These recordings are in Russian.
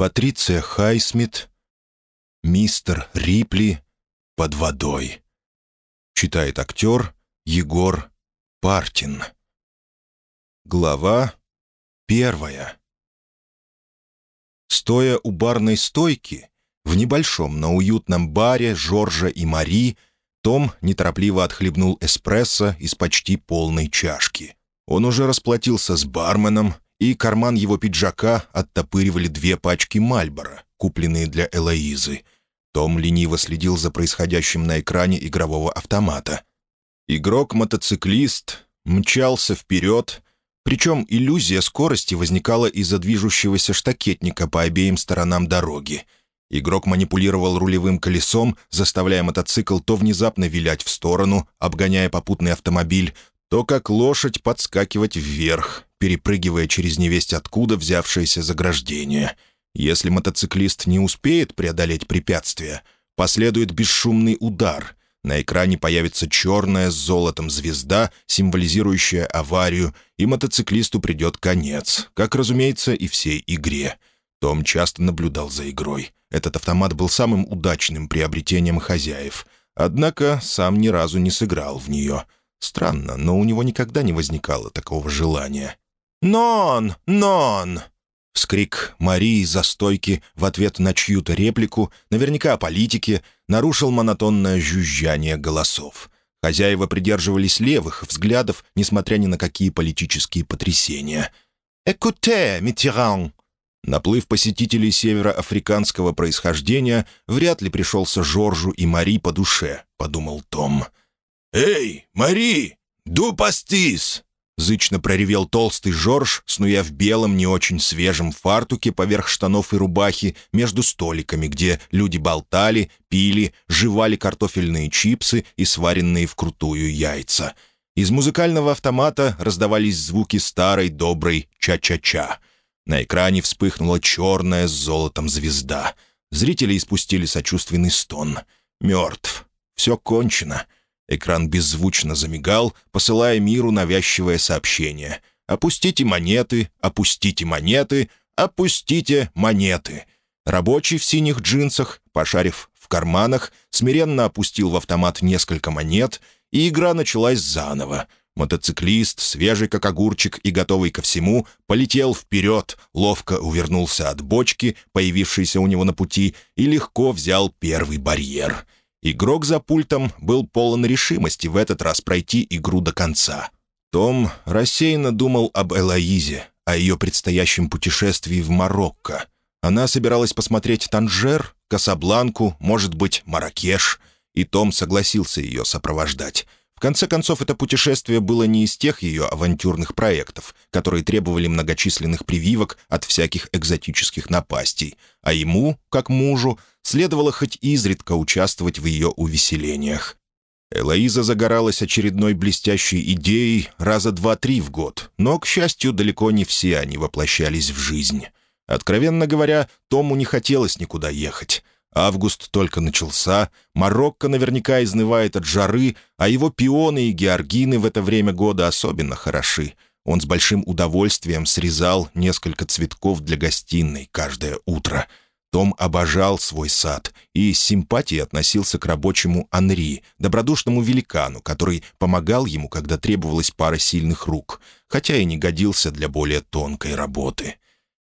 Патриция Хайсмит, мистер Рипли под водой. Читает актер Егор Партин. Глава первая. Стоя у барной стойки, в небольшом, но уютном баре Жоржа и Мари, том неторопливо отхлебнул эспрессо из почти полной чашки. Он уже расплатился с барменом, и карман его пиджака оттопыривали две пачки Мальбора, купленные для Элоизы. Том лениво следил за происходящим на экране игрового автомата. Игрок-мотоциклист мчался вперед, причем иллюзия скорости возникала из-за движущегося штакетника по обеим сторонам дороги. Игрок манипулировал рулевым колесом, заставляя мотоцикл то внезапно вилять в сторону, обгоняя попутный автомобиль, то как лошадь подскакивать вверх, перепрыгивая через невесть откуда взявшееся заграждение. Если мотоциклист не успеет преодолеть препятствие, последует бесшумный удар. На экране появится черная с золотом звезда, символизирующая аварию, и мотоциклисту придет конец, как, разумеется, и всей игре. Том часто наблюдал за игрой. Этот автомат был самым удачным приобретением хозяев. Однако сам ни разу не сыграл в нее. Странно, но у него никогда не возникало такого желания. «Нон! Нон!» Вскрик Марии за стойки в ответ на чью-то реплику, наверняка о политике, нарушил монотонное жужжание голосов. Хозяева придерживались левых взглядов, несмотря ни на какие политические потрясения. «Экуте, Миттеран!» Наплыв посетителей североафриканского происхождения вряд ли пришелся Жоржу и Мари по душе, — подумал Том. «Эй, Мари, ду пастис!» Зычно проревел толстый Жорж, снуя в белом, не очень свежем фартуке поверх штанов и рубахи между столиками, где люди болтали, пили, жевали картофельные чипсы и сваренные вкрутую яйца. Из музыкального автомата раздавались звуки старой доброй «ча-ча-ча». На экране вспыхнула черная с золотом звезда. Зрители испустили сочувственный стон. «Мертв. Все кончено». Экран беззвучно замигал, посылая миру навязчивое сообщение. «Опустите монеты, опустите монеты, опустите монеты». Рабочий в синих джинсах, пошарив в карманах, смиренно опустил в автомат несколько монет, и игра началась заново. Мотоциклист, свежий как огурчик и готовый ко всему, полетел вперед, ловко увернулся от бочки, появившейся у него на пути, и легко взял первый барьер — Игрок за пультом был полон решимости в этот раз пройти игру до конца. Том рассеянно думал об Элоизе, о ее предстоящем путешествии в Марокко. Она собиралась посмотреть Танжер, Касабланку, может быть, Маракеш, и Том согласился ее сопровождать. В конце концов, это путешествие было не из тех ее авантюрных проектов, которые требовали многочисленных прививок от всяких экзотических напастей, а ему, как мужу, следовало хоть изредка участвовать в ее увеселениях. Элоиза загоралась очередной блестящей идеей раза два-три в год, но, к счастью, далеко не все они воплощались в жизнь. Откровенно говоря, Тому не хотелось никуда ехать. Август только начался, Марокко наверняка изнывает от жары, а его пионы и георгины в это время года особенно хороши. Он с большим удовольствием срезал несколько цветков для гостиной каждое утро. Том обожал свой сад и с симпатией относился к рабочему Анри, добродушному великану, который помогал ему, когда требовалась пара сильных рук, хотя и не годился для более тонкой работы.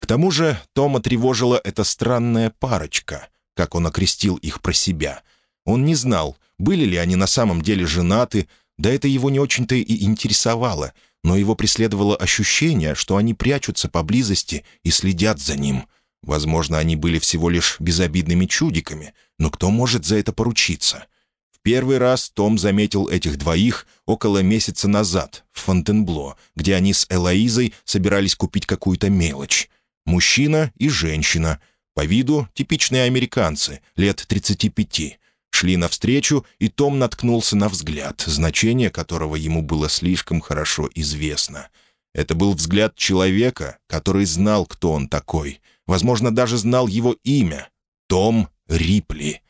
К тому же Тома тревожила эта странная парочка — как он окрестил их про себя. Он не знал, были ли они на самом деле женаты, да это его не очень-то и интересовало, но его преследовало ощущение, что они прячутся поблизости и следят за ним. Возможно, они были всего лишь безобидными чудиками, но кто может за это поручиться? В первый раз Том заметил этих двоих около месяца назад в Фонтенбло, где они с Элоизой собирались купить какую-то мелочь. Мужчина и женщина — по виду типичные американцы, лет 35. Шли навстречу, и Том наткнулся на взгляд, значение которого ему было слишком хорошо известно. Это был взгляд человека, который знал, кто он такой. Возможно, даже знал его имя. Том Рипли.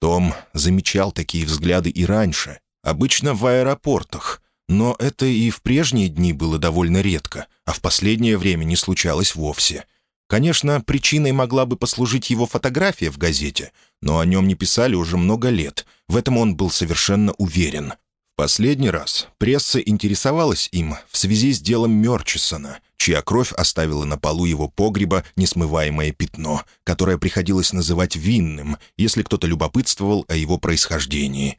Том замечал такие взгляды и раньше, обычно в аэропортах. Но это и в прежние дни было довольно редко, а в последнее время не случалось вовсе. Конечно, причиной могла бы послужить его фотография в газете, но о нем не писали уже много лет. В этом он был совершенно уверен. Последний раз пресса интересовалась им в связи с делом Мёрчисона, чья кровь оставила на полу его погреба несмываемое пятно, которое приходилось называть винным, если кто-то любопытствовал о его происхождении.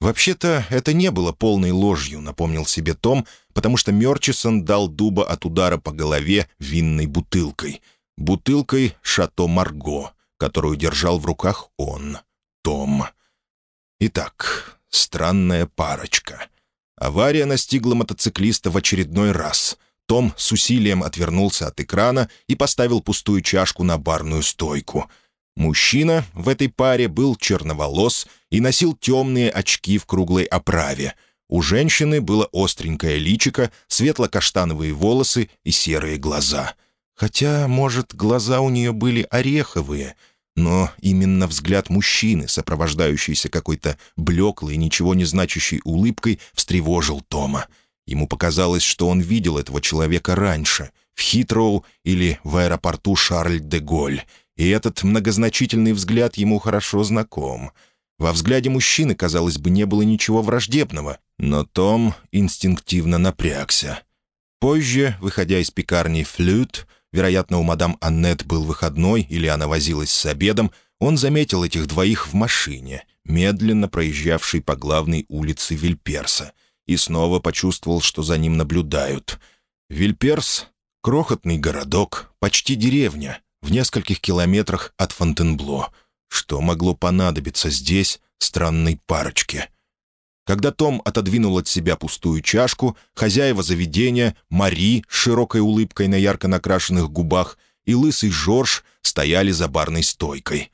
«Вообще-то это не было полной ложью», — напомнил себе Том, потому что Мёрчисон дал дуба от удара по голове винной бутылкой. Бутылкой «Шато Марго», которую держал в руках он, Том. Итак, Странная парочка. Авария настигла мотоциклиста в очередной раз. Том с усилием отвернулся от экрана и поставил пустую чашку на барную стойку. Мужчина в этой паре был черноволос и носил темные очки в круглой оправе. У женщины было остренькое личико, светло-каштановые волосы и серые глаза. Хотя, может, глаза у нее были ореховые — но именно взгляд мужчины, сопровождающийся какой-то блеклой, ничего не значащей улыбкой, встревожил Тома. Ему показалось, что он видел этого человека раньше, в Хитроу или в аэропорту Шарль-де-Голь, и этот многозначительный взгляд ему хорошо знаком. Во взгляде мужчины, казалось бы, не было ничего враждебного, но Том инстинктивно напрягся. Позже, выходя из пекарни «Флют», вероятно, у мадам Аннет был выходной или она возилась с обедом, он заметил этих двоих в машине, медленно проезжавшей по главной улице Вильперса, и снова почувствовал, что за ним наблюдают. Вильперс — крохотный городок, почти деревня, в нескольких километрах от Фонтенбло. Что могло понадобиться здесь странной парочке? Когда Том отодвинул от себя пустую чашку, хозяева заведения, Мари с широкой улыбкой на ярко накрашенных губах и лысый Жорж стояли за барной стойкой.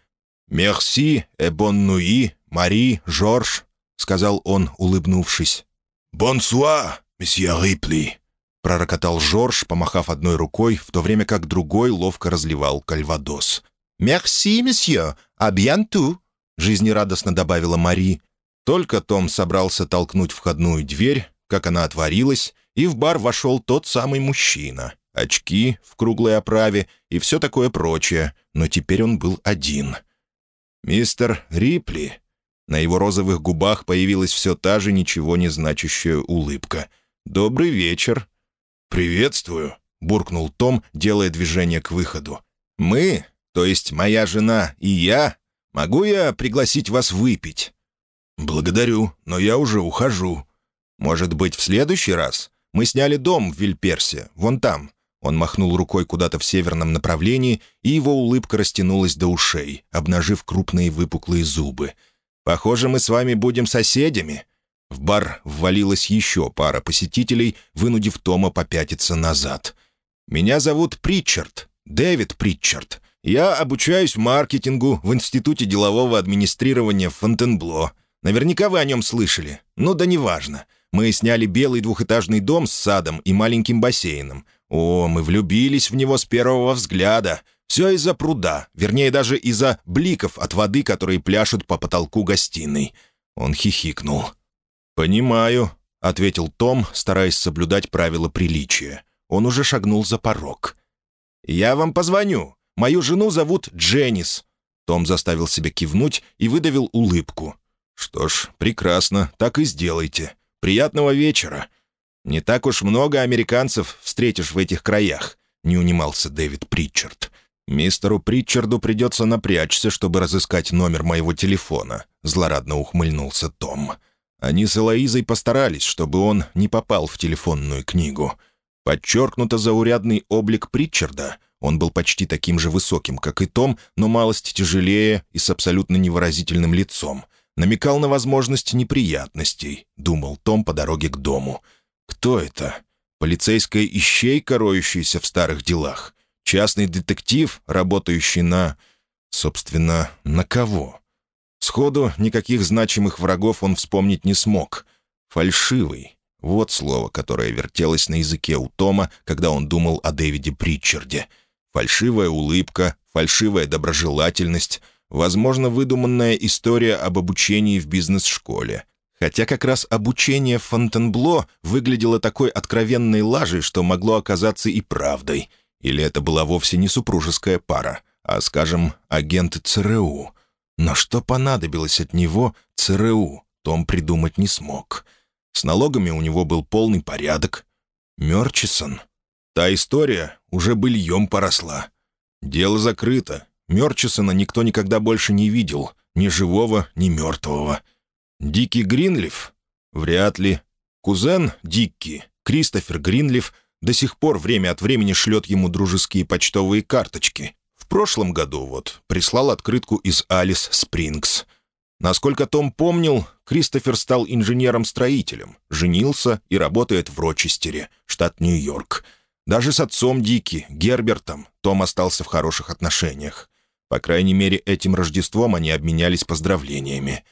«Мерси, э бон нуи, Мари, Жорж», — сказал он, улыбнувшись. «Бонсуа, месье Рипли», — пророкотал Жорж, помахав одной рукой, в то время как другой ловко разливал кальвадос. «Мерси, месье, а бьянту», — жизнерадостно добавила Мари, только Том собрался толкнуть входную дверь, как она отворилась, и в бар вошел тот самый мужчина. Очки в круглой оправе и все такое прочее, но теперь он был один. «Мистер Рипли». На его розовых губах появилась все та же ничего не значащая улыбка. «Добрый вечер». «Приветствую», — буркнул Том, делая движение к выходу. «Мы, то есть моя жена и я, могу я пригласить вас выпить?» «Благодарю, но я уже ухожу». «Может быть, в следующий раз? Мы сняли дом в Вильперсе, вон там». Он махнул рукой куда-то в северном направлении, и его улыбка растянулась до ушей, обнажив крупные выпуклые зубы. «Похоже, мы с вами будем соседями». В бар ввалилась еще пара посетителей, вынудив Тома попятиться назад. «Меня зовут Притчард, Дэвид Притчард. Я обучаюсь маркетингу в Институте делового администрирования Фонтенбло. Наверняка вы о нем слышали. Ну да неважно. Мы сняли белый двухэтажный дом с садом и маленьким бассейном. О, мы влюбились в него с первого взгляда. Все из-за пруда, вернее, даже из-за бликов от воды, которые пляшут по потолку гостиной. Он хихикнул. «Понимаю», — ответил Том, стараясь соблюдать правила приличия. Он уже шагнул за порог. «Я вам позвоню. Мою жену зовут Дженнис». Том заставил себя кивнуть и выдавил улыбку. «Что ж, прекрасно, так и сделайте. Приятного вечера. Не так уж много американцев встретишь в этих краях», — не унимался Дэвид Притчард. «Мистеру Притчарду придется напрячься, чтобы разыскать номер моего телефона», — злорадно ухмыльнулся Том. Они с Элоизой постарались, чтобы он не попал в телефонную книгу. Подчеркнуто заурядный облик Притчарда — он был почти таким же высоким, как и Том, но малость тяжелее и с абсолютно невыразительным лицом намекал на возможность неприятностей, думал Том по дороге к дому. Кто это? Полицейская ищейка, роющаяся в старых делах? Частный детектив, работающий на... Собственно, на кого? Сходу никаких значимых врагов он вспомнить не смог. Фальшивый. Вот слово, которое вертелось на языке у Тома, когда он думал о Дэвиде Притчарде. Фальшивая улыбка, фальшивая доброжелательность — Возможно, выдуманная история об обучении в бизнес-школе. Хотя как раз обучение в Фонтенбло выглядело такой откровенной лажей, что могло оказаться и правдой. Или это была вовсе не супружеская пара, а, скажем, агент ЦРУ. Но что понадобилось от него ЦРУ, Том придумать не смог. С налогами у него был полный порядок. Мерчисон. Та история уже быльем поросла. Дело закрыто. Мерчисона никто никогда больше не видел. Ни живого, ни мертвого. Дикий Гринлиф? Вряд ли. Кузен Дикки, Кристофер Гринлиф, до сих пор время от времени шлет ему дружеские почтовые карточки. В прошлом году вот прислал открытку из Алис Спрингс. Насколько Том помнил, Кристофер стал инженером-строителем, женился и работает в Рочестере, штат Нью-Йорк. Даже с отцом Дики, Гербертом, Том остался в хороших отношениях. По крайней мере, этим Рождеством они обменялись поздравлениями.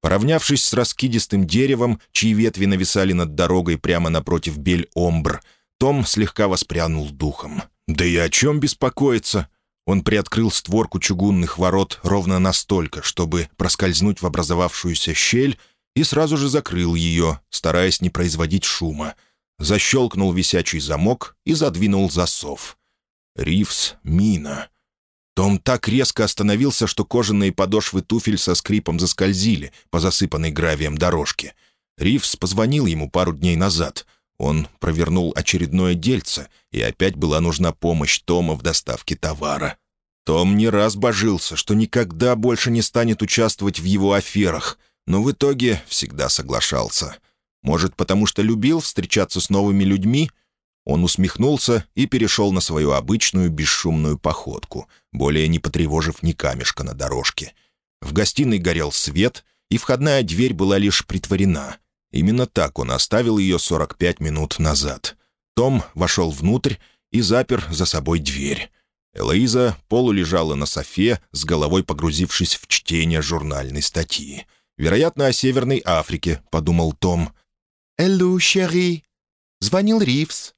Поравнявшись с раскидистым деревом, чьи ветви нависали над дорогой прямо напротив Бель-Омбр, том слегка воспрянул духом. «Да и о чем беспокоиться?» Он приоткрыл створку чугунных ворот ровно настолько, чтобы проскользнуть в образовавшуюся щель, и сразу же закрыл ее, стараясь не производить шума. Защелкнул висячий замок и задвинул засов. Ривс, мина. Том так резко остановился, что кожаные подошвы туфель со скрипом заскользили по засыпанной гравием дорожке. Ривс позвонил ему пару дней назад. Он провернул очередное дельце, и опять была нужна помощь Тома в доставке товара. Том не раз божился, что никогда больше не станет участвовать в его аферах, но в итоге всегда соглашался. Может, потому что любил встречаться с новыми людьми? Он усмехнулся и перешел на свою обычную бесшумную походку, более не потревожив ни камешка на дорожке. В гостиной горел свет, и входная дверь была лишь притворена. Именно так он оставил ее 45 минут назад. Том вошел внутрь и запер за собой дверь. Элоиза полулежала на софе, с головой погрузившись в чтение журнальной статьи. «Вероятно, о Северной Африке», — подумал Том. «Эллу, шери!» Звонил Ривз.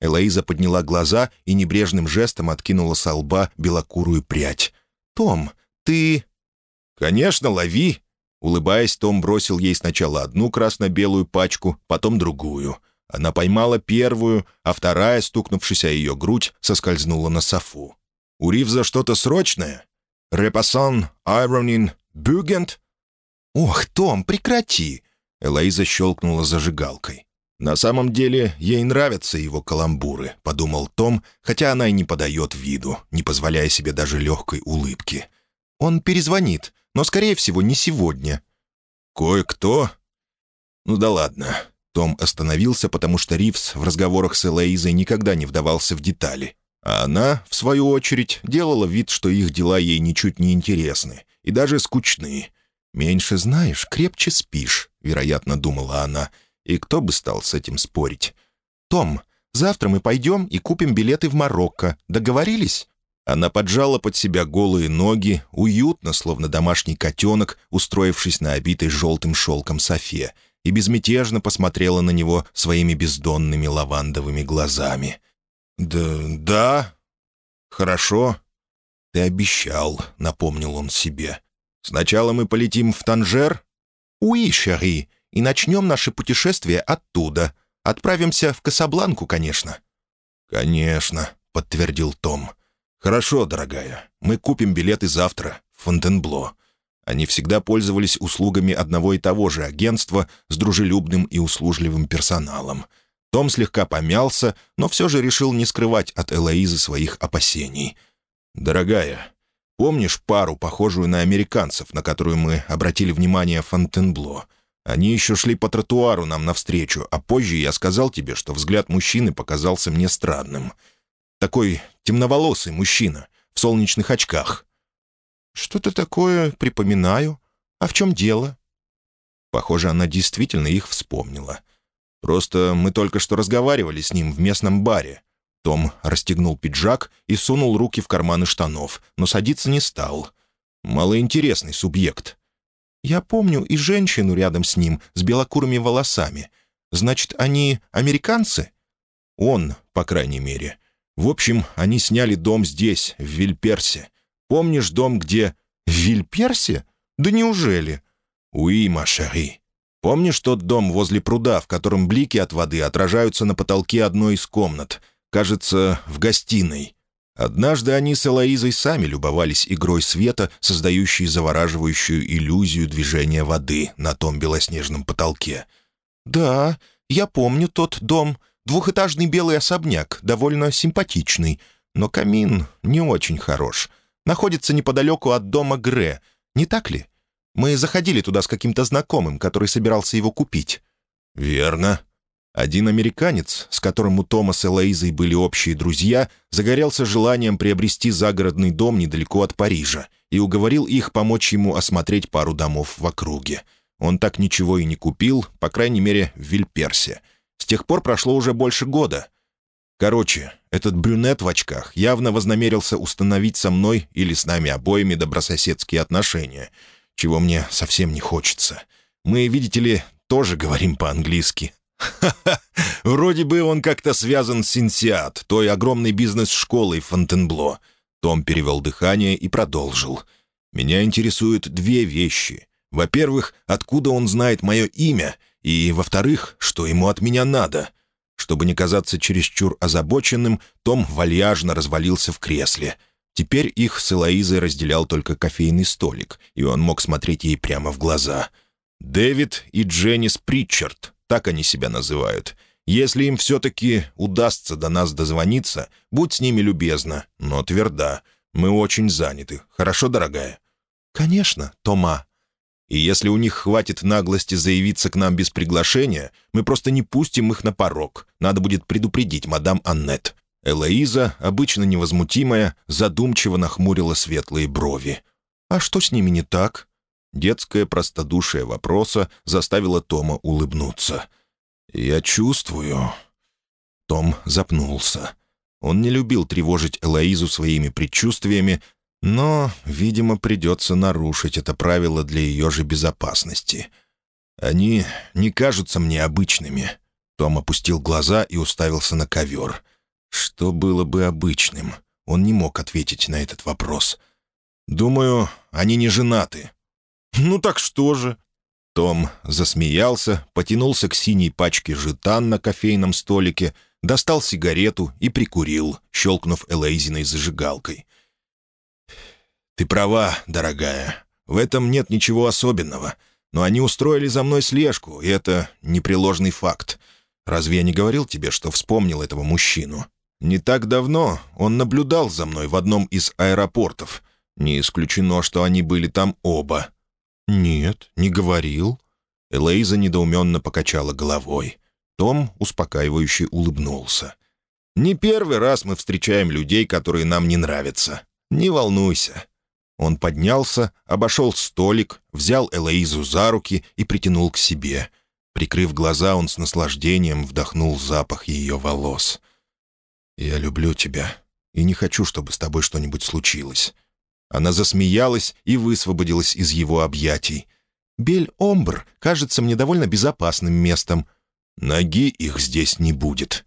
Элоиза подняла глаза и небрежным жестом откинула со лба белокурую прядь. «Том, ты...» «Конечно, лови!» Улыбаясь, Том бросил ей сначала одну красно-белую пачку, потом другую. Она поймала первую, а вторая, стукнувшись о ее грудь, соскользнула на софу. «У Ривза что-то срочное? Репассан, айронин, бюгент?» «Ох, Том, прекрати!» Элоиза щелкнула зажигалкой. «На самом деле, ей нравятся его каламбуры», — подумал Том, хотя она и не подает виду, не позволяя себе даже легкой улыбки. «Он перезвонит, но, скорее всего, не сегодня». «Кое-кто?» «Ну да ладно». Том остановился, потому что Ривз в разговорах с Элоизой никогда не вдавался в детали. А она, в свою очередь, делала вид, что их дела ей ничуть не интересны и даже скучны. «Меньше знаешь, крепче спишь», — вероятно, думала она. И кто бы стал с этим спорить? «Том, завтра мы пойдем и купим билеты в Марокко. Договорились?» Она поджала под себя голые ноги, уютно, словно домашний котенок, устроившись на обитой желтым шелком софе, и безмятежно посмотрела на него своими бездонными лавандовыми глазами. «Да... да... хорошо. Ты обещал», — напомнил он себе. «Сначала мы полетим в Танжер?» «Уи, шери, и начнем наше путешествие оттуда. Отправимся в Касабланку, конечно». «Конечно», — подтвердил Том. «Хорошо, дорогая, мы купим билеты завтра в Фонтенбло». Они всегда пользовались услугами одного и того же агентства с дружелюбным и услужливым персоналом. Том слегка помялся, но все же решил не скрывать от Элоизы своих опасений. «Дорогая, помнишь пару, похожую на американцев, на которую мы обратили внимание в Фонтенбло? Они еще шли по тротуару нам навстречу, а позже я сказал тебе, что взгляд мужчины показался мне странным». Такой темноволосый мужчина в солнечных очках. «Что-то такое припоминаю. А в чем дело?» Похоже, она действительно их вспомнила. «Просто мы только что разговаривали с ним в местном баре». Том расстегнул пиджак и сунул руки в карманы штанов, но садиться не стал. Малоинтересный субъект. «Я помню и женщину рядом с ним, с белокурыми волосами. Значит, они американцы?» «Он, по крайней мере. В общем, они сняли дом здесь, в Вильперсе. Помнишь дом, где... В Вильперсе? Да неужели? Уи, машари. Помнишь тот дом возле пруда, в котором блики от воды отражаются на потолке одной из комнат? кажется, в гостиной. Однажды они с Элоизой сами любовались игрой света, создающей завораживающую иллюзию движения воды на том белоснежном потолке. «Да, я помню тот дом. Двухэтажный белый особняк, довольно симпатичный. Но камин не очень хорош. Находится неподалеку от дома Гре. Не так ли? Мы заходили туда с каким-то знакомым, который собирался его купить». «Верно», один американец, с которым у Томаса и Лоизой были общие друзья, загорелся желанием приобрести загородный дом недалеко от Парижа и уговорил их помочь ему осмотреть пару домов в округе. Он так ничего и не купил, по крайней мере, в Вильперсе. С тех пор прошло уже больше года. Короче, этот брюнет в очках явно вознамерился установить со мной или с нами обоими добрососедские отношения, чего мне совсем не хочется. Мы, видите ли, тоже говорим по-английски, Ха-ха! Вроде бы он как-то связан с Синсиат, той огромной бизнес-школой Фонтенбло. Том перевел дыхание и продолжил. «Меня интересуют две вещи. Во-первых, откуда он знает мое имя, и, во-вторых, что ему от меня надо». Чтобы не казаться чересчур озабоченным, Том вальяжно развалился в кресле. Теперь их с Элоизой разделял только кофейный столик, и он мог смотреть ей прямо в глаза. «Дэвид и Дженнис Притчард», так они себя называют. Если им все-таки удастся до нас дозвониться, будь с ними любезна, но тверда. Мы очень заняты. Хорошо, дорогая?» «Конечно, Тома». «И если у них хватит наглости заявиться к нам без приглашения, мы просто не пустим их на порог. Надо будет предупредить мадам Аннет». Элоиза, обычно невозмутимая, задумчиво нахмурила светлые брови. «А что с ними не так?» Детское простодушие вопроса заставило Тома улыбнуться. «Я чувствую...» Том запнулся. Он не любил тревожить Элоизу своими предчувствиями, но, видимо, придется нарушить это правило для ее же безопасности. «Они не кажутся мне обычными». Том опустил глаза и уставился на ковер. Что было бы обычным? Он не мог ответить на этот вопрос. «Думаю, они не женаты. «Ну так что же?» Том засмеялся, потянулся к синей пачке жетан на кофейном столике, достал сигарету и прикурил, щелкнув Элейзиной зажигалкой. «Ты права, дорогая. В этом нет ничего особенного. Но они устроили за мной слежку, и это непреложный факт. Разве я не говорил тебе, что вспомнил этого мужчину? Не так давно он наблюдал за мной в одном из аэропортов. Не исключено, что они были там оба. «Нет, не говорил». Элейза недоуменно покачала головой. Том успокаивающе улыбнулся. «Не первый раз мы встречаем людей, которые нам не нравятся. Не волнуйся». Он поднялся, обошел столик, взял Элоизу за руки и притянул к себе. Прикрыв глаза, он с наслаждением вдохнул запах ее волос. «Я люблю тебя и не хочу, чтобы с тобой что-нибудь случилось. Она засмеялась и высвободилась из его объятий. «Бель-Омбр кажется мне довольно безопасным местом». «Ноги их здесь не будет».